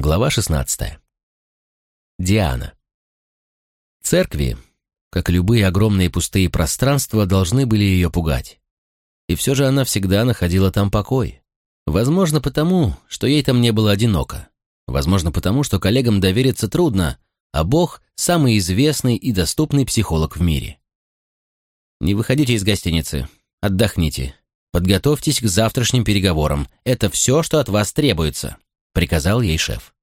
Глава 16. Диана. Церкви, как любые огромные пустые пространства, должны были ее пугать. И все же она всегда находила там покой. Возможно, потому, что ей там не было одиноко. Возможно, потому, что коллегам довериться трудно, а Бог – самый известный и доступный психолог в мире. Не выходите из гостиницы. Отдохните. Подготовьтесь к завтрашним переговорам. Это все, что от вас требуется приказал ей шеф.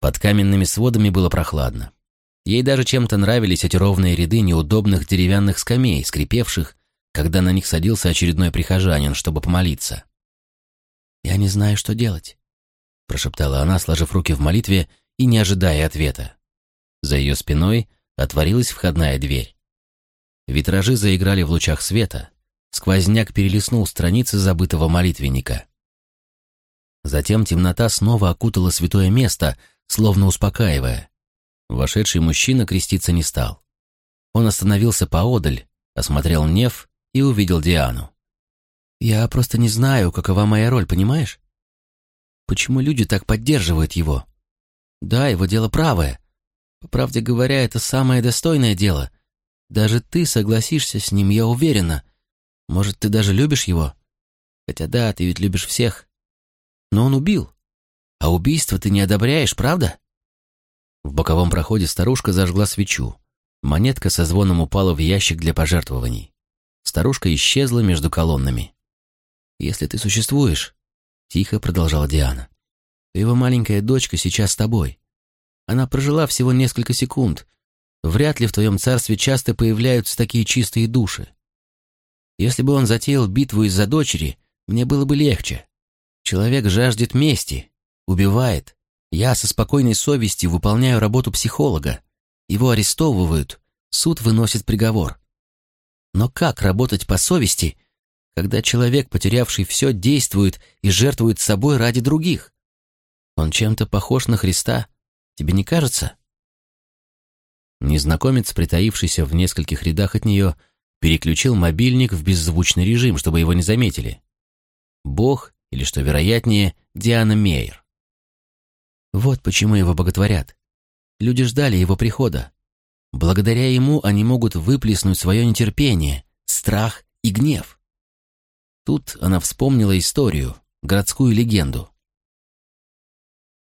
Под каменными сводами было прохладно. Ей даже чем-то нравились эти ровные ряды неудобных деревянных скамей, скрипевших, когда на них садился очередной прихожанин, чтобы помолиться. «Я не знаю, что делать», — прошептала она, сложив руки в молитве и не ожидая ответа. За ее спиной отворилась входная дверь. Витражи заиграли в лучах света, сквозняк перелистнул страницы забытого молитвенника. Затем темнота снова окутала святое место, словно успокаивая. Вошедший мужчина креститься не стал. Он остановился поодаль, осмотрел Нев и увидел Диану. «Я просто не знаю, какова моя роль, понимаешь? Почему люди так поддерживают его? Да, его дело правое. По правде говоря, это самое достойное дело. Даже ты согласишься с ним, я уверена. Может, ты даже любишь его? Хотя да, ты ведь любишь всех. Но он убил. А убийство ты не одобряешь, правда? В боковом проходе старушка зажгла свечу. Монетка со звоном упала в ящик для пожертвований. Старушка исчезла между колоннами. «Если ты существуешь», — тихо продолжала Диана, — «то его маленькая дочка сейчас с тобой. Она прожила всего несколько секунд. Вряд ли в твоем царстве часто появляются такие чистые души. Если бы он затеял битву из-за дочери, мне было бы легче. Человек жаждет мести, убивает. Я со спокойной совестью выполняю работу психолога. Его арестовывают, суд выносит приговор. Но как работать по совести, когда человек, потерявший все, действует и жертвует собой ради других? Он чем-то похож на Христа, тебе не кажется? Незнакомец, притаившийся в нескольких рядах от нее, переключил мобильник в беззвучный режим, чтобы его не заметили. Бог или, что вероятнее, Диана Мейер. Вот почему его боготворят. Люди ждали его прихода. Благодаря ему они могут выплеснуть свое нетерпение, страх и гнев. Тут она вспомнила историю, городскую легенду.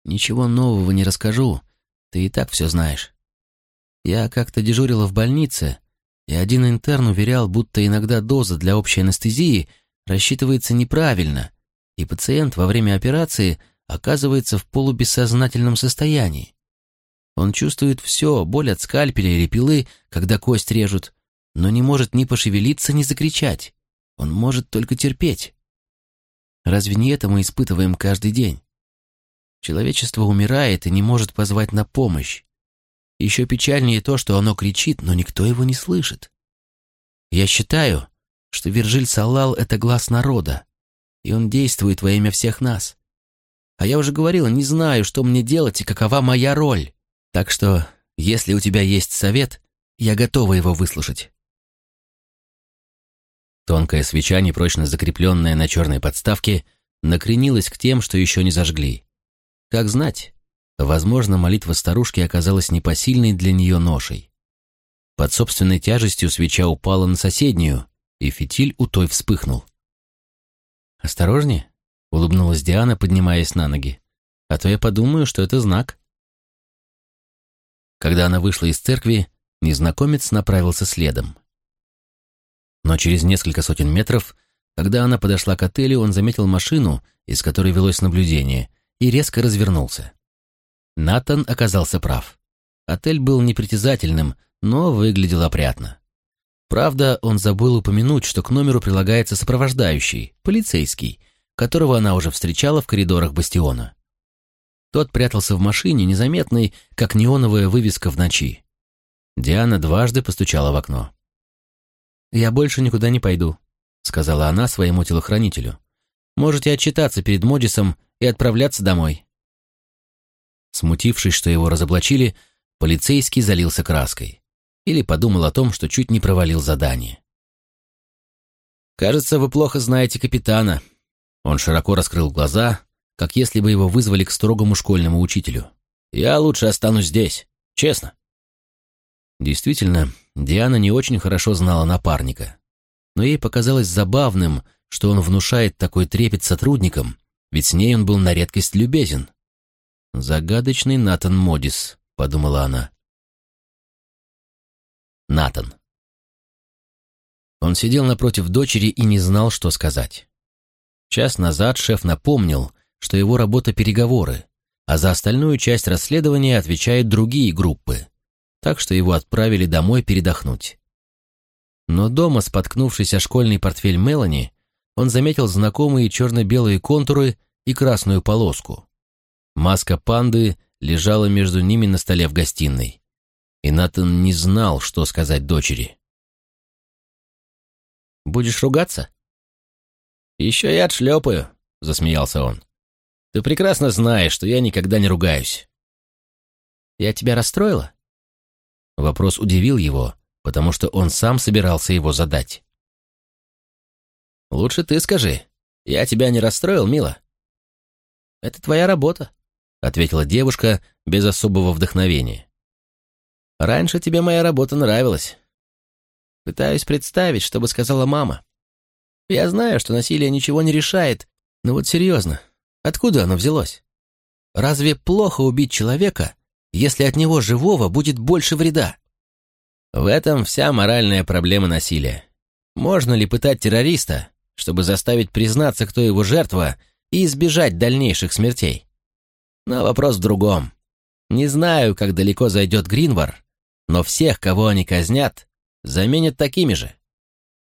«Ничего нового не расскажу, ты и так все знаешь. Я как-то дежурила в больнице, и один интерн уверял, будто иногда доза для общей анестезии рассчитывается неправильно, и пациент во время операции оказывается в полубессознательном состоянии. Он чувствует все, боль от скальпеля или пилы, когда кость режут, но не может ни пошевелиться, ни закричать. Он может только терпеть. Разве не это мы испытываем каждый день? Человечество умирает и не может позвать на помощь. Еще печальнее то, что оно кричит, но никто его не слышит. Я считаю, что Виржиль Салал — это глаз народа, и он действует во имя всех нас. А я уже говорила, не знаю, что мне делать и какова моя роль. Так что, если у тебя есть совет, я готова его выслушать. Тонкая свеча, непрочно закрепленная на черной подставке, накренилась к тем, что еще не зажгли. Как знать, возможно, молитва старушки оказалась непосильной для нее ношей. Под собственной тяжестью свеча упала на соседнюю, и фитиль у той вспыхнул. «Осторожнее», — улыбнулась Диана, поднимаясь на ноги. «А то я подумаю, что это знак». Когда она вышла из церкви, незнакомец направился следом. Но через несколько сотен метров, когда она подошла к отелю, он заметил машину, из которой велось наблюдение, и резко развернулся. Натан оказался прав. Отель был непритязательным, но выглядел опрятно. Правда, он забыл упомянуть, что к номеру прилагается сопровождающий, полицейский, которого она уже встречала в коридорах бастиона. Тот прятался в машине, незаметный, как неоновая вывеска в ночи. Диана дважды постучала в окно. «Я больше никуда не пойду», — сказала она своему телохранителю. «Можете отчитаться перед Модисом и отправляться домой». Смутившись, что его разоблачили, полицейский залился краской или подумал о том, что чуть не провалил задание. «Кажется, вы плохо знаете капитана». Он широко раскрыл глаза, как если бы его вызвали к строгому школьному учителю. «Я лучше останусь здесь, честно». Действительно, Диана не очень хорошо знала напарника, но ей показалось забавным, что он внушает такой трепет сотрудникам, ведь с ней он был на редкость любезен. «Загадочный Натан Модис», — подумала она. Натан. Он сидел напротив дочери и не знал, что сказать. Час назад шеф напомнил, что его работа переговоры, а за остальную часть расследования отвечают другие группы, так что его отправили домой передохнуть. Но дома, споткнувшись о школьный портфель Мелани, он заметил знакомые черно-белые контуры и красную полоску. Маска панды лежала между ними на столе в гостиной, и Натан не знал, что сказать дочери. «Будешь ругаться?» «Еще я отшлепаю», — засмеялся он. «Ты прекрасно знаешь, что я никогда не ругаюсь». «Я тебя расстроила?» Вопрос удивил его, потому что он сам собирался его задать. «Лучше ты скажи. Я тебя не расстроил, мила?» «Это твоя работа», — ответила девушка без особого вдохновения. «Раньше тебе моя работа нравилась. Пытаюсь представить, что бы сказала мама. Я знаю, что насилие ничего не решает, но вот серьезно, откуда оно взялось? Разве плохо убить человека, если от него живого будет больше вреда? В этом вся моральная проблема насилия. Можно ли пытать террориста, чтобы заставить признаться, кто его жертва, и избежать дальнейших смертей? Но вопрос в другом. Не знаю, как далеко зайдет Гринвар, но всех, кого они казнят, заменят такими же.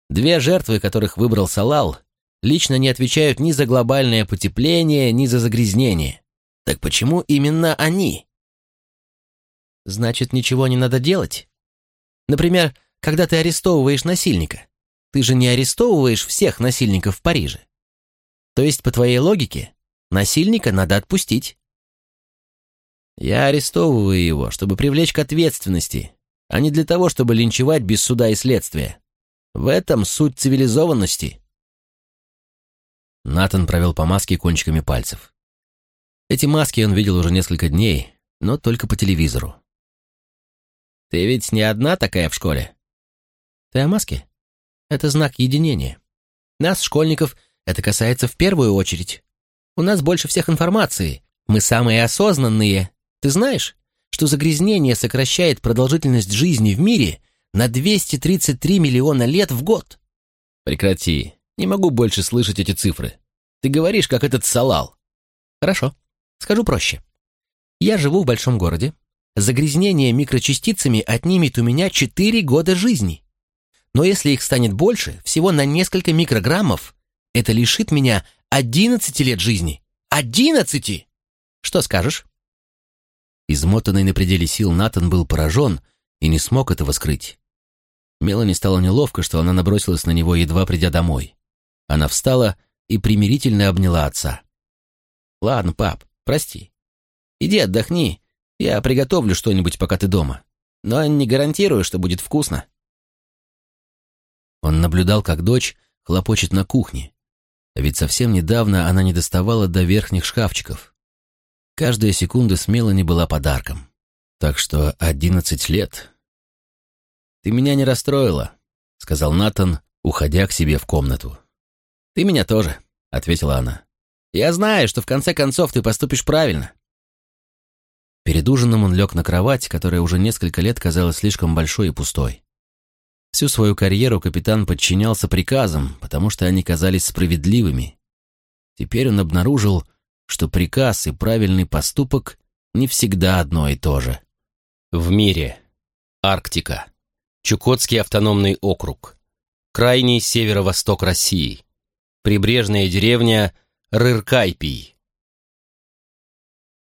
Две жертвы, которых выбрал Салал, лично не отвечают ни за глобальное потепление, ни за загрязнение. Так почему именно они? Значит, ничего не надо делать? Например, когда ты арестовываешь насильника, ты же не арестовываешь всех насильников в Париже. То есть, по твоей логике, насильника надо отпустить. Я арестовываю его, чтобы привлечь к ответственности, а не для того, чтобы линчевать без суда и следствия. В этом суть цивилизованности. Натан провел по маске кончиками пальцев. Эти маски он видел уже несколько дней, но только по телевизору. «Ты ведь не одна такая в школе?» «Ты о маске? Это знак единения. Нас, школьников, это касается в первую очередь. У нас больше всех информации. Мы самые осознанные. Ты знаешь? что загрязнение сокращает продолжительность жизни в мире на 233 миллиона лет в год. Прекрати. Не могу больше слышать эти цифры. Ты говоришь, как этот салал. Хорошо. Скажу проще. Я живу в большом городе. Загрязнение микрочастицами отнимет у меня 4 года жизни. Но если их станет больше, всего на несколько микрограммов, это лишит меня 11 лет жизни. 11! Что скажешь? Измотанный на пределе сил Натан был поражен и не смог этого скрыть. Мелани стало неловко, что она набросилась на него, едва придя домой. Она встала и примирительно обняла отца. «Ладно, пап, прости. Иди отдохни, я приготовлю что-нибудь, пока ты дома. Но не гарантирую, что будет вкусно». Он наблюдал, как дочь хлопочет на кухне. Ведь совсем недавно она не доставала до верхних шкафчиков. Каждая секунда смело не была подарком. Так что одиннадцать лет... «Ты меня не расстроила», — сказал Натан, уходя к себе в комнату. «Ты меня тоже», — ответила она. «Я знаю, что в конце концов ты поступишь правильно». Перед ужином он лег на кровать, которая уже несколько лет казалась слишком большой и пустой. Всю свою карьеру капитан подчинялся приказам, потому что они казались справедливыми. Теперь он обнаружил, что приказ и правильный поступок не всегда одно и то же. В мире. Арктика. Чукотский автономный округ. Крайний северо-восток России. Прибрежная деревня Рыркайпий.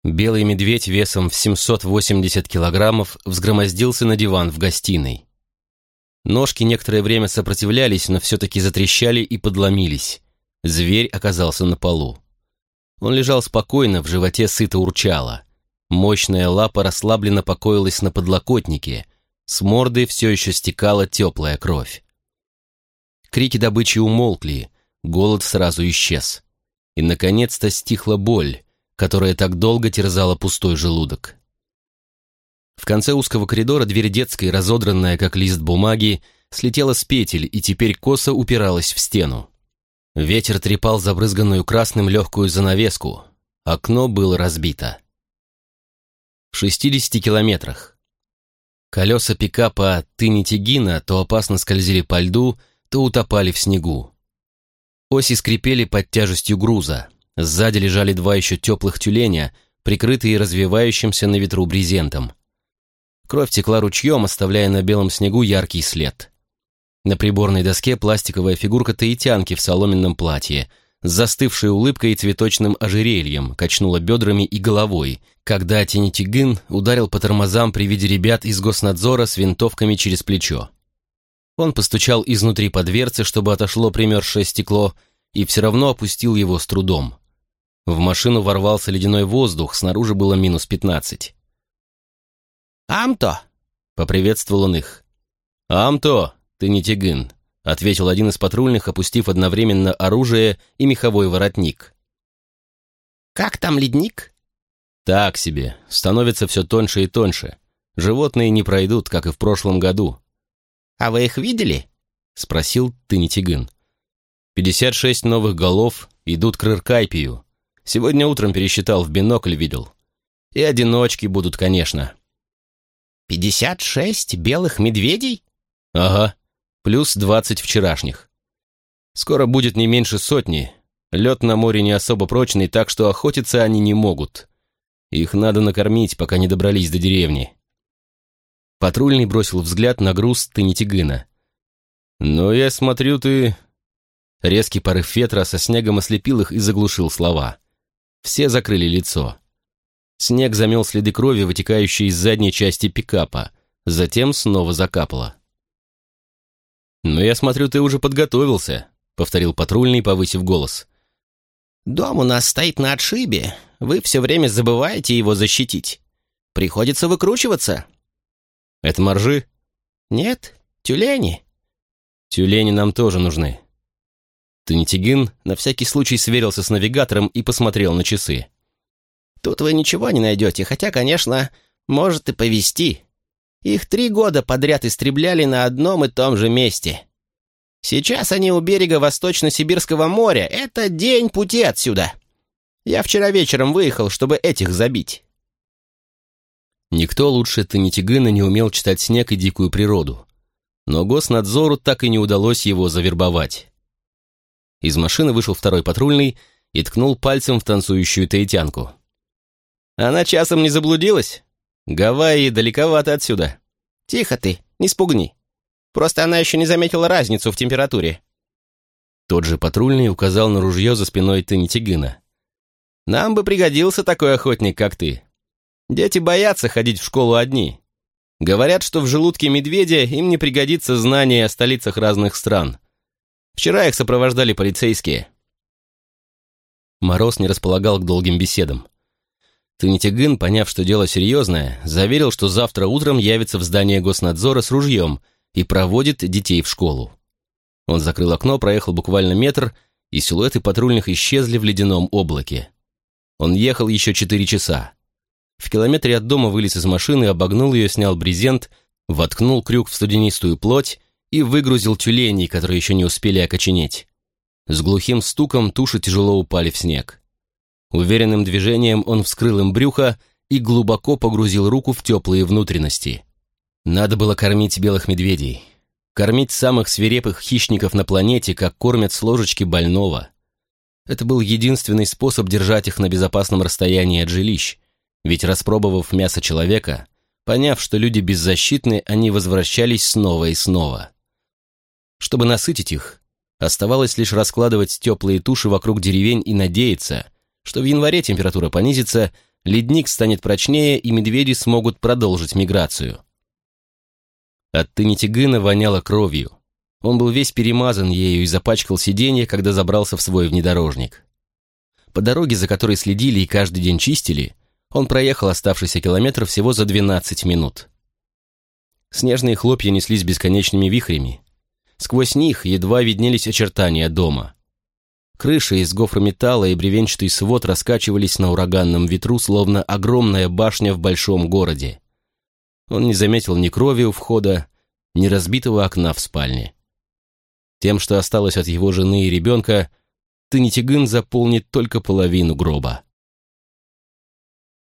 Белый медведь весом в 780 килограммов взгромоздился на диван в гостиной. Ножки некоторое время сопротивлялись, но все-таки затрещали и подломились. Зверь оказался на полу. Он лежал спокойно, в животе сыто урчало. Мощная лапа расслабленно покоилась на подлокотнике. С морды все еще стекала теплая кровь. Крики добычи умолкли, голод сразу исчез. и, наконец-то, стихла боль, которая так долго терзала пустой желудок. В конце узкого коридора дверь детской, разодранная, как лист бумаги, слетела с петель и теперь косо упиралась в стену. Ветер трепал забрызганную красным легкую занавеску. Окно было разбито. В 60 километрах. Колеса пикапа Тынитигина то опасно скользили по льду, то утопали в снегу. Оси скрипели под тяжестью груза. Сзади лежали два еще теплых тюленя, прикрытые развивающимся на ветру брезентом. Кровь текла ручьем, оставляя на белом снегу яркий след. На приборной доске пластиковая фигурка таитянки в соломенном платье, с застывшей улыбкой и цветочным ожерельем, качнула бедрами и головой, когда Тинитигын ударил по тормозам при виде ребят из госнадзора с винтовками через плечо. Он постучал изнутри по дверце, чтобы отошло примерзшее стекло, и все равно опустил его с трудом. В машину ворвался ледяной воздух, снаружи было минус пятнадцать. «Амто!» — поприветствовал он их. «Амто, ты не тигын», — ответил один из патрульных, опустив одновременно оружие и меховой воротник. «Как там ледник?» «Так себе. Становится все тоньше и тоньше. Животные не пройдут, как и в прошлом году». «А вы их видели?» — спросил Тынитигын. «Пятьдесят шесть новых голов идут к Рыркайпию. Сегодня утром пересчитал, в бинокль видел. И одиночки будут, конечно». «Пятьдесят шесть белых медведей?» «Ага, плюс двадцать вчерашних. Скоро будет не меньше сотни. Лед на море не особо прочный, так что охотиться они не могут. Их надо накормить, пока не добрались до деревни». Патрульный бросил взгляд на груз Тынитигына. «Ну, я смотрю, ты...» Резкий порыв ветра со снегом ослепил их и заглушил слова. Все закрыли лицо. Снег замел следы крови, вытекающие из задней части пикапа. Затем снова закапало. «Но я смотрю, ты уже подготовился», — повторил патрульный, повысив голос. «Дом у нас стоит на отшибе. Вы все время забываете его защитить. Приходится выкручиваться». «Это моржи?» «Нет, тюлени». «Тюлени нам тоже нужны». Танитигин на всякий случай сверился с навигатором и посмотрел на часы. Тут вы ничего не найдете, хотя, конечно, может и повести. Их три года подряд истребляли на одном и том же месте. Сейчас они у берега Восточно-Сибирского моря. Это день пути отсюда. Я вчера вечером выехал, чтобы этих забить. Никто лучше Танитигына не умел читать снег и дикую природу. Но госнадзору так и не удалось его завербовать. Из машины вышел второй патрульный и ткнул пальцем в танцующую таитянку. Она часом не заблудилась? Гавайи далековато отсюда. Тихо ты, не спугни. Просто она еще не заметила разницу в температуре. Тот же патрульный указал на ружье за спиной Танитигына. «Нам бы пригодился такой охотник, как ты. Дети боятся ходить в школу одни. Говорят, что в желудке медведя им не пригодится знание о столицах разных стран. Вчера их сопровождали полицейские». Мороз не располагал к долгим беседам. Тынитягын, поняв, что дело серьезное, заверил, что завтра утром явится в здание госнадзора с ружьем и проводит детей в школу. Он закрыл окно, проехал буквально метр, и силуэты патрульных исчезли в ледяном облаке. Он ехал еще четыре часа. В километре от дома вылез из машины, обогнул ее, снял брезент, воткнул крюк в студенистую плоть и выгрузил тюленей, которые еще не успели окоченеть. С глухим стуком туши тяжело упали в снег. Уверенным движением он вскрыл им брюхо и глубоко погрузил руку в теплые внутренности. Надо было кормить белых медведей. Кормить самых свирепых хищников на планете, как кормят с ложечки больного. Это был единственный способ держать их на безопасном расстоянии от жилищ, ведь распробовав мясо человека, поняв, что люди беззащитны, они возвращались снова и снова. Чтобы насытить их, оставалось лишь раскладывать теплые туши вокруг деревень и надеяться – что в январе температура понизится, ледник станет прочнее и медведи смогут продолжить миграцию. От Тынитигына воняло кровью. Он был весь перемазан ею и запачкал сиденье, когда забрался в свой внедорожник. По дороге, за которой следили и каждый день чистили, он проехал оставшийся километр всего за 12 минут. Снежные хлопья неслись бесконечными вихрями. Сквозь них едва виднелись очертания дома. Крыша из гофрометалла и бревенчатый свод раскачивались на ураганном ветру, словно огромная башня в большом городе. Он не заметил ни крови у входа, ни разбитого окна в спальне. Тем, что осталось от его жены и ребенка, Танитигын заполнит только половину гроба.